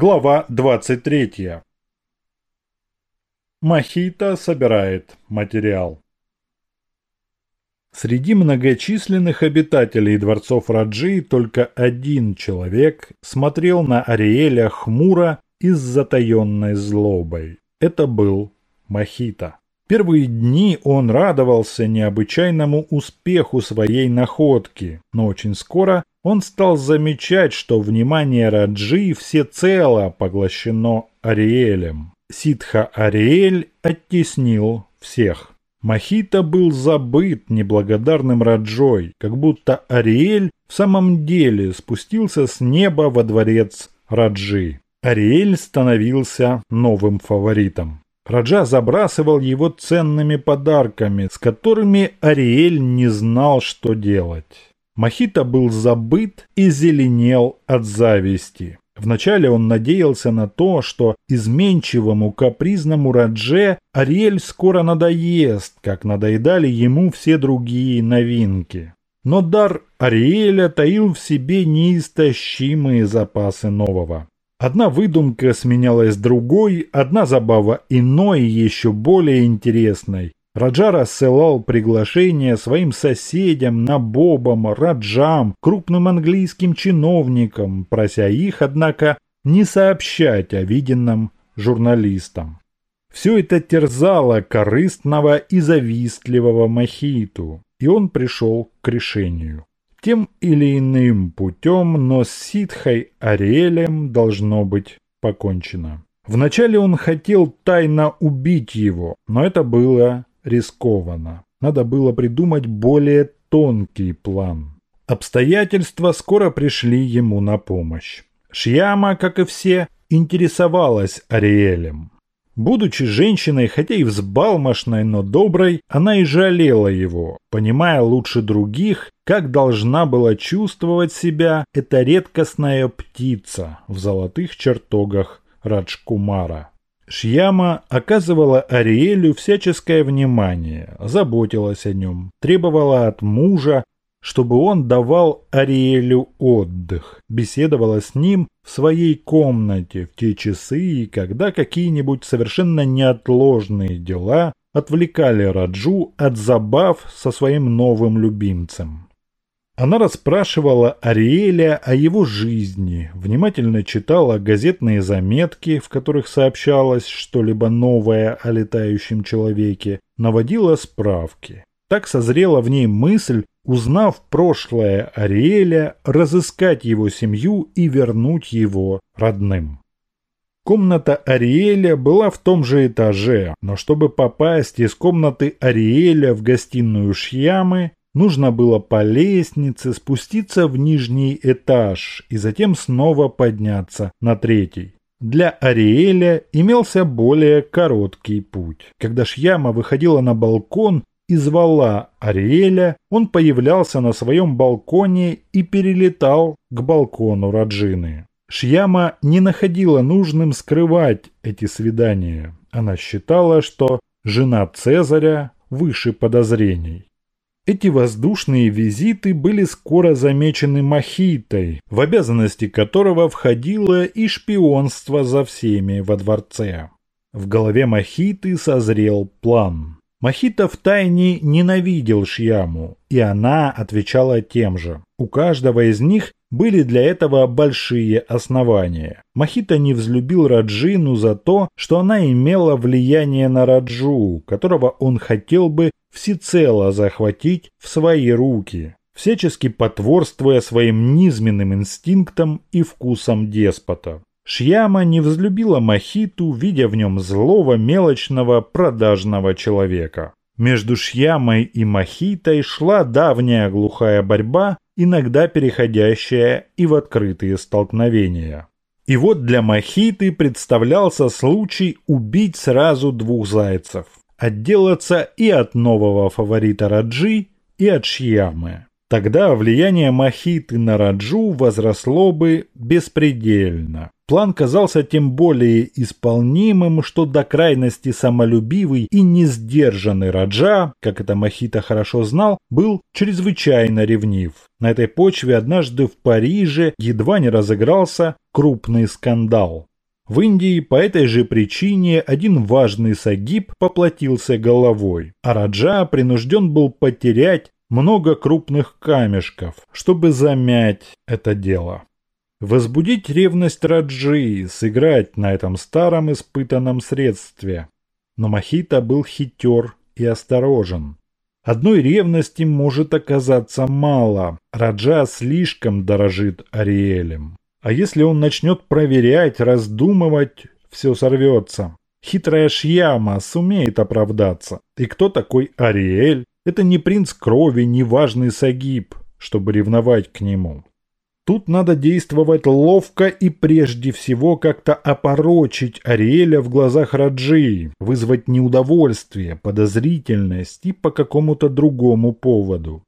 Глава 23. Махита собирает материал. Среди многочисленных обитателей дворцов Раджи только один человек смотрел на Ариэля хмуро и с затаенной злобой. Это был Махита. Первые дни он радовался необычайному успеху своей находки, но очень скоро он стал замечать, что внимание Раджи всецело поглощено Ариэлем. Ситха Ариэль оттеснил всех. Махита был забыт неблагодарным Раджой, как будто Ариэль в самом деле спустился с неба во дворец Раджи. Ариэль становился новым фаворитом. Раджа забрасывал его ценными подарками, с которыми Ариэль не знал, что делать. Махита был забыт и зеленел от зависти. Вначале он надеялся на то, что изменчивому капризному Радже Ариэль скоро надоест, как надоедали ему все другие новинки. Но дар Ариэля таил в себе неистощимые запасы нового. Одна выдумка сменялась другой, одна забава иной, еще более интересной. Раджа рассылал приглашения своим соседям, набобам, раджам, крупным английским чиновникам, прося их, однако, не сообщать о виденном журналистам. Все это терзало корыстного и завистливого Махиту, и он пришел к решению. Тем или иным путем, но с ситхой Ариэлем должно быть покончено. Вначале он хотел тайно убить его, но это было рискованно. Надо было придумать более тонкий план. Обстоятельства скоро пришли ему на помощь. Шьяма, как и все, интересовалась Ариэлем. Будучи женщиной, хотя и взбалмошной, но доброй, она и жалела его, понимая лучше других, как должна была чувствовать себя эта редкостная птица в золотых чертогах Раджкумара. Шьяма оказывала Ариэлю всяческое внимание, заботилась о нем, требовала от мужа, чтобы он давал Ариэлю отдых, беседовала с ним в своей комнате в те часы, когда какие-нибудь совершенно неотложные дела отвлекали Раджу от забав со своим новым любимцем. Она расспрашивала Ариэля о его жизни, внимательно читала газетные заметки, в которых сообщалось что-либо новое о летающем человеке, наводила справки. Так созрела в ней мысль, узнав прошлое Ариэля, разыскать его семью и вернуть его родным. Комната Ариэля была в том же этаже, но чтобы попасть из комнаты Ариэля в гостиную Шьямы, Нужно было по лестнице спуститься в нижний этаж и затем снова подняться на третий. Для Ариэля имелся более короткий путь. Когда Шьяма выходила на балкон и звала Ариэля, он появлялся на своем балконе и перелетал к балкону Раджины. Шьяма не находила нужным скрывать эти свидания. Она считала, что жена Цезаря выше подозрений. Эти воздушные визиты были скоро замечены Махитой, в обязанности которого входило и шпионство за всеми во дворце. В голове Махиты созрел план. Махита втайне ненавидел Шьяму, и она отвечала тем же. У каждого из них были для этого большие основания. Махита не взлюбил Раджину за то, что она имела влияние на Раджу, которого он хотел бы всецело захватить в свои руки, всячески потворствуя своим низменным инстинктам и вкусам деспота. Шьяма не взлюбила Махиту, видя в нем злого, мелочного, продажного человека. Между Шьямой и Махитой шла давняя глухая борьба, иногда переходящая и в открытые столкновения. И вот для Махиты представлялся случай убить сразу двух зайцев отделаться и от нового фаворита Раджи, и от Шьямы. Тогда влияние Махиты на Раджу возросло бы беспредельно. План казался тем более исполнимым, что до крайности самолюбивый и несдержанный Раджа, как это Махита хорошо знал, был чрезвычайно ревнив. На этой почве однажды в Париже едва не разыгрался крупный скандал. В Индии по этой же причине один важный сагиб поплатился головой, а Раджа принужден был потерять много крупных камешков, чтобы замять это дело. Возбудить ревность Раджи, сыграть на этом старом испытанном средстве. Но Махита был хитер и осторожен. Одной ревности может оказаться мало. Раджа слишком дорожит Ариэлем. А если он начнет проверять, раздумывать, все сорвется. Хитрая Шьяма сумеет оправдаться. И кто такой Ариэль? Это не принц крови, не важный сагиб, чтобы ревновать к нему. Тут надо действовать ловко и прежде всего как-то опорочить Ариэля в глазах Раджи, вызвать неудовольствие, подозрительность и по какому-то другому поводу.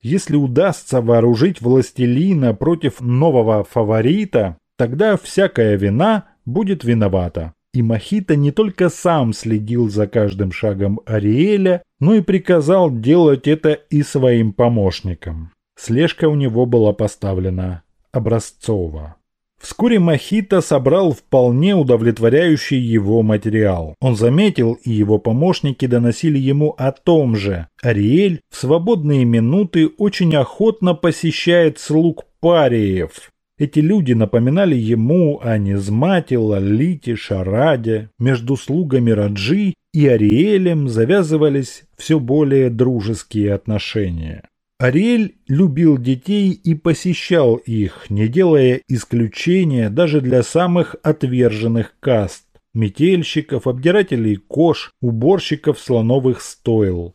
Если удастся вооружить властелина против нового фаворита, тогда всякая вина будет виновата. И Махита не только сам следил за каждым шагом Ариэля, но и приказал делать это и своим помощникам. Слежка у него была поставлена образцово. Вскоре Махита собрал вполне удовлетворяющий его материал. Он заметил, и его помощники доносили ему о том же. Ариэль в свободные минуты очень охотно посещает слуг париев. Эти люди напоминали ему о Низмате, Лалите, Шараде. Между слугами Раджи и Ариэлем завязывались все более дружеские отношения. Ариэль любил детей и посещал их, не делая исключения даже для самых отверженных каст – метельщиков, обдирателей кож, уборщиков слоновых стойл.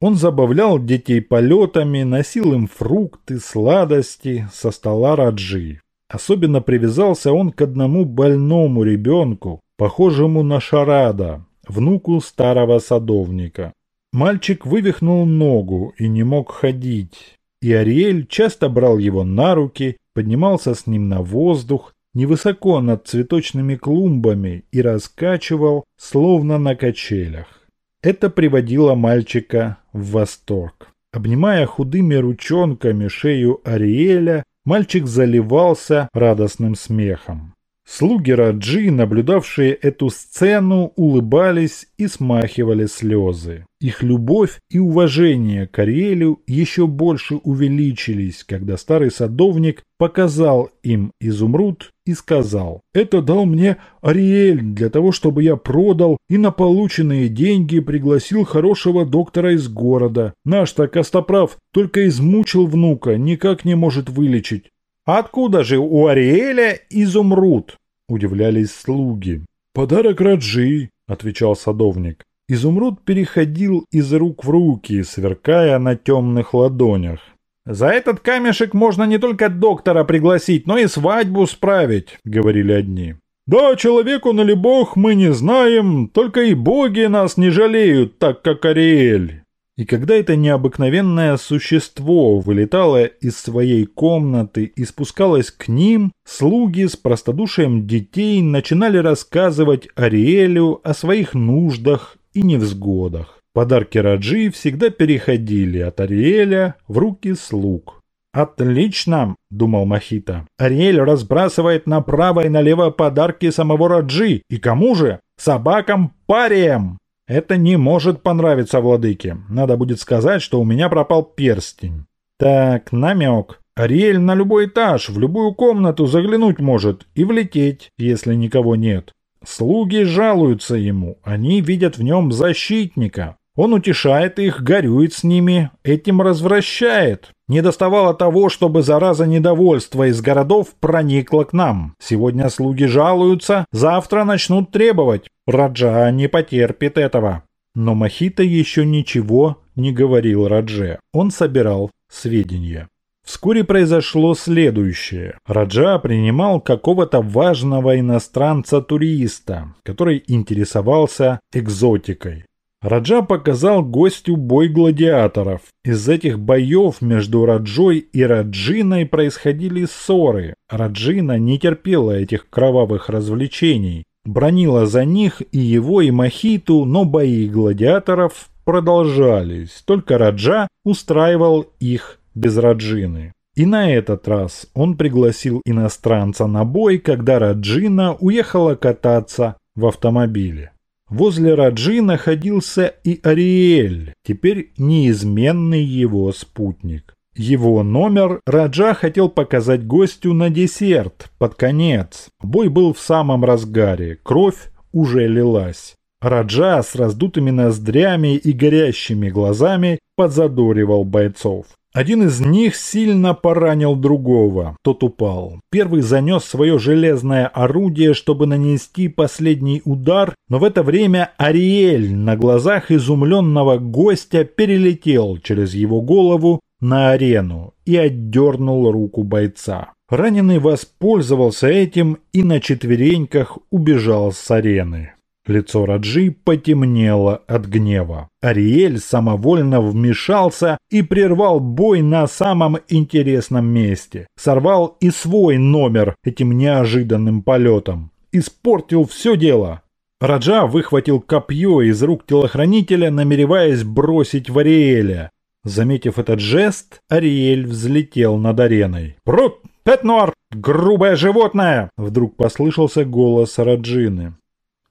Он забавлял детей полетами, носил им фрукты, сладости со стола Раджи. Особенно привязался он к одному больному ребенку, похожему на Шарада, внуку старого садовника. Мальчик вывихнул ногу и не мог ходить, и Ариэль часто брал его на руки, поднимался с ним на воздух, невысоко над цветочными клумбами и раскачивал, словно на качелях. Это приводило мальчика в восторг. Обнимая худыми ручонками шею Ариэля, мальчик заливался радостным смехом. Слуги Раджи, наблюдавшие эту сцену, улыбались и смахивали слезы. Их любовь и уважение к Ариэлю еще больше увеличились, когда старый садовник показал им изумруд и сказал «Это дал мне Ариэль для того, чтобы я продал и на полученные деньги пригласил хорошего доктора из города. Наш-то Костоправ только измучил внука, никак не может вылечить. «Откуда же у Ариэля изумруд?» – удивлялись слуги. «Подарок Раджи», – отвечал садовник. Изумруд переходил из рук в руки, сверкая на темных ладонях. «За этот камешек можно не только доктора пригласить, но и свадьбу справить», — говорили одни. «Да, человеку на ли бог мы не знаем, только и боги нас не жалеют, так как Ариэль. И когда это необыкновенное существо вылетало из своей комнаты и спускалось к ним, слуги с простодушием детей начинали рассказывать Ариэлю о своих нуждах и невзгодах. Подарки Раджи всегда переходили от Ариэля в руки слуг. «Отлично!» – думал Махита. «Ариэль разбрасывает направо и налево подарки самого Раджи. И кому же? Собакам-париям!» Это не может понравиться владыке. Надо будет сказать, что у меня пропал перстень. Так, намек. Ариэль на любой этаж, в любую комнату заглянуть может и влететь, если никого нет. Слуги жалуются ему, они видят в нем защитника. Он утешает их, горюет с ними, этим развращает. Не доставало того, чтобы зараза недовольства из городов проникла к нам. Сегодня слуги жалуются, завтра начнут требовать. Раджа не потерпит этого. Но Махита еще ничего не говорил Радже. Он собирал сведения. Вскоре произошло следующее. Раджа принимал какого-то важного иностранца-туриста, который интересовался экзотикой. Раджа показал гостю бой гладиаторов. Из этих боев между Раджой и Раджиной происходили ссоры. Раджина не терпела этих кровавых развлечений, бронила за них и его, и Махиту, но бои гладиаторов продолжались, только Раджа устраивал их без Раджины. И на этот раз он пригласил иностранца на бой, когда Раджина уехала кататься в автомобиле. Возле Раджи находился и Ариэль, теперь неизменный его спутник. Его номер Раджа хотел показать гостю на десерт, под конец. Бой был в самом разгаре, кровь уже лилась. Раджа с раздутыми ноздрями и горящими глазами подзадоривал бойцов. Один из них сильно поранил другого, тот упал. Первый занес свое железное орудие, чтобы нанести последний удар, но в это время Ариэль на глазах изумленного гостя перелетел через его голову на арену и отдернул руку бойца. Раненый воспользовался этим и на четвереньках убежал с арены. Лицо Раджи потемнело от гнева. Ариэль самовольно вмешался и прервал бой на самом интересном месте. Сорвал и свой номер этим неожиданным полетом. Испортил все дело. Раджа выхватил копье из рук телохранителя, намереваясь бросить в Ариэля. Заметив этот жест, Ариэль взлетел над ареной. «Прут! Петнуар! Грубое животное!» Вдруг послышался голос Раджины.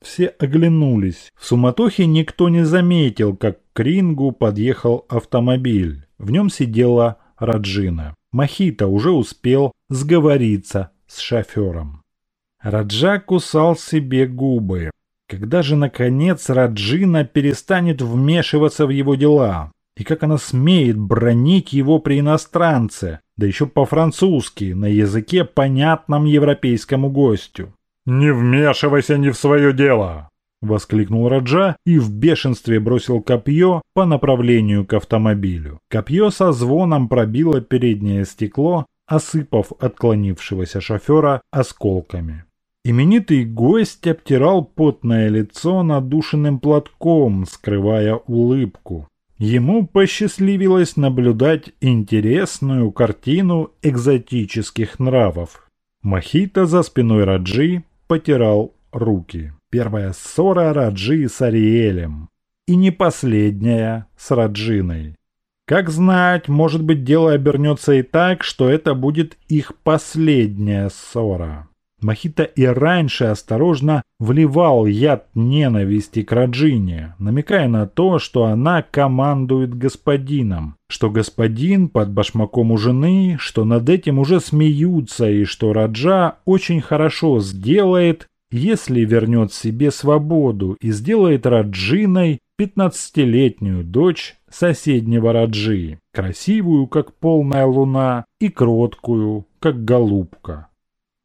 Все оглянулись. В суматохе никто не заметил, как к рингу подъехал автомобиль. В нем сидела Раджина. Махита уже успел сговориться с шофером. Раджа кусал себе губы. Когда же, наконец, Раджина перестанет вмешиваться в его дела? И как она смеет бронить его при иностранце, да еще по-французски, на языке, понятном европейскому гостю? «Не вмешивайся не в свое дело!» – воскликнул Раджа и в бешенстве бросил копье по направлению к автомобилю. Копье со звоном пробило переднее стекло, осыпав отклонившегося шофера осколками. Именитый гость обтирал потное лицо надушенным платком, скрывая улыбку. Ему посчастливилось наблюдать интересную картину экзотических нравов. Мохито за спиной Раджи потирал руки. Первая ссора Раджи с Ариэлем. И не последняя с Раджиной. Как знать, может быть дело обернется и так, что это будет их последняя ссора. Махита и раньше осторожно вливал яд ненависти к Раджине, намекая на то, что она командует господином, что господин под башмаком у жены, что над этим уже смеются и что Раджа очень хорошо сделает, если вернет себе свободу и сделает Раджиной пятнадцатилетнюю дочь соседнего Раджи, красивую, как полная луна, и кроткую, как голубка.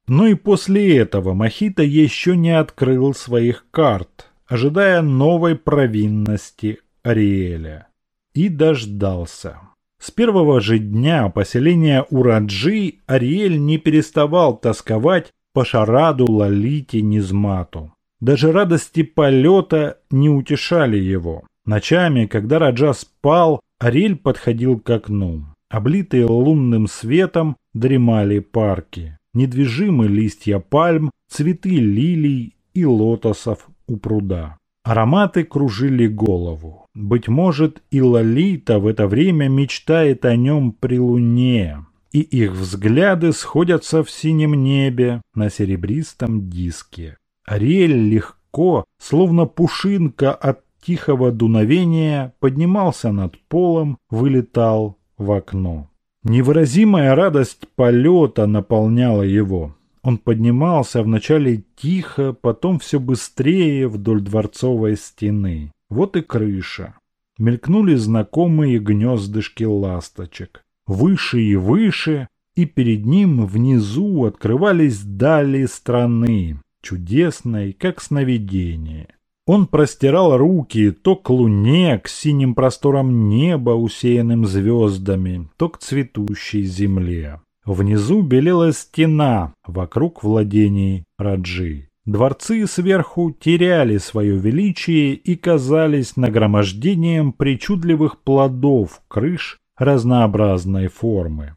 Но и после этого Махита еще не открыл своих карт, ожидая новой провинности Ариэля. И дождался. С первого же дня поселения Ураджи Ариэль не переставал тосковать по шараду Лалите Низмату. Даже радости полета не утешали его. Ночами, когда Раджа спал, Ариэль подходил к окну. Облитые лунным светом дремали парки недвижимы листья пальм, цветы лилий и лотосов у пруда. Ароматы кружили голову. Быть может, и Лолита в это время мечтает о нем при луне, и их взгляды сходятся в синем небе на серебристом диске. Ариэль легко, словно пушинка от тихого дуновения, поднимался над полом, вылетал в окно. Невыразимая радость полета наполняла его. Он поднимался вначале тихо, потом все быстрее вдоль дворцовой стены. Вот и крыша. Мелькнули знакомые гнездышки ласточек. Выше и выше, и перед ним внизу открывались дали страны, чудесной, как сновидение. Он простирал руки то к луне, к синим просторам неба, усеянным звездами, то к цветущей земле. Внизу белела стена вокруг владений Раджи. Дворцы сверху теряли свое величие и казались нагромождением причудливых плодов крыш разнообразной формы.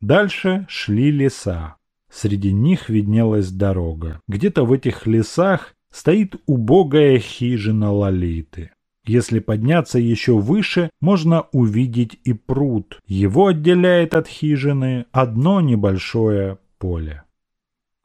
Дальше шли леса. Среди них виднелась дорога. Где-то в этих лесах стоит убогая хижина Лолиты. Если подняться еще выше, можно увидеть и пруд. Его отделяет от хижины одно небольшое поле.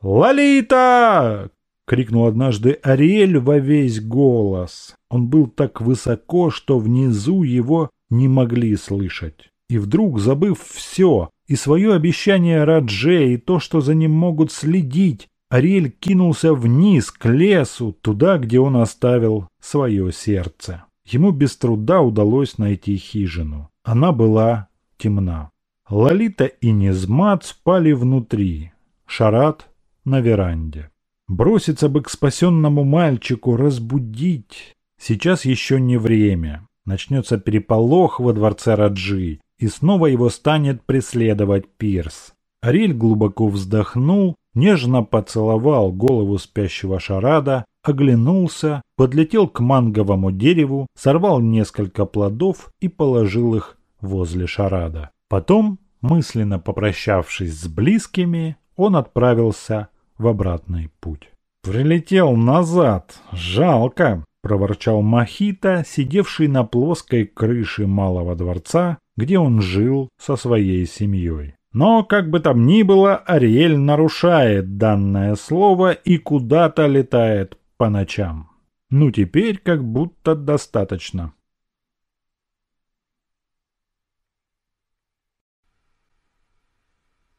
«Лолита!» — крикнул однажды Ариэль во весь голос. Он был так высоко, что внизу его не могли слышать. И вдруг, забыв все, и свое обещание Радже, и то, что за ним могут следить, Ариэль кинулся вниз, к лесу, туда, где он оставил свое сердце. Ему без труда удалось найти хижину. Она была темна. Лолита и Незмат спали внутри, Шарат на веранде. Броситься бы к спасенному мальчику, разбудить. Сейчас еще не время. Начнется переполох во дворце Раджи, и снова его станет преследовать Пирс. Ариль глубоко вздохнул, нежно поцеловал голову спящего Шарада, оглянулся, подлетел к манговому дереву, сорвал несколько плодов и положил их возле Шарада. Потом, мысленно попрощавшись с близкими, он отправился в обратный путь. «Прилетел назад! Жалко!» – проворчал Махита, сидевший на плоской крыше малого дворца, где он жил со своей семьей. Но, как бы там ни было, Ариэль нарушает данное слово и куда-то летает по ночам. Ну теперь как будто достаточно.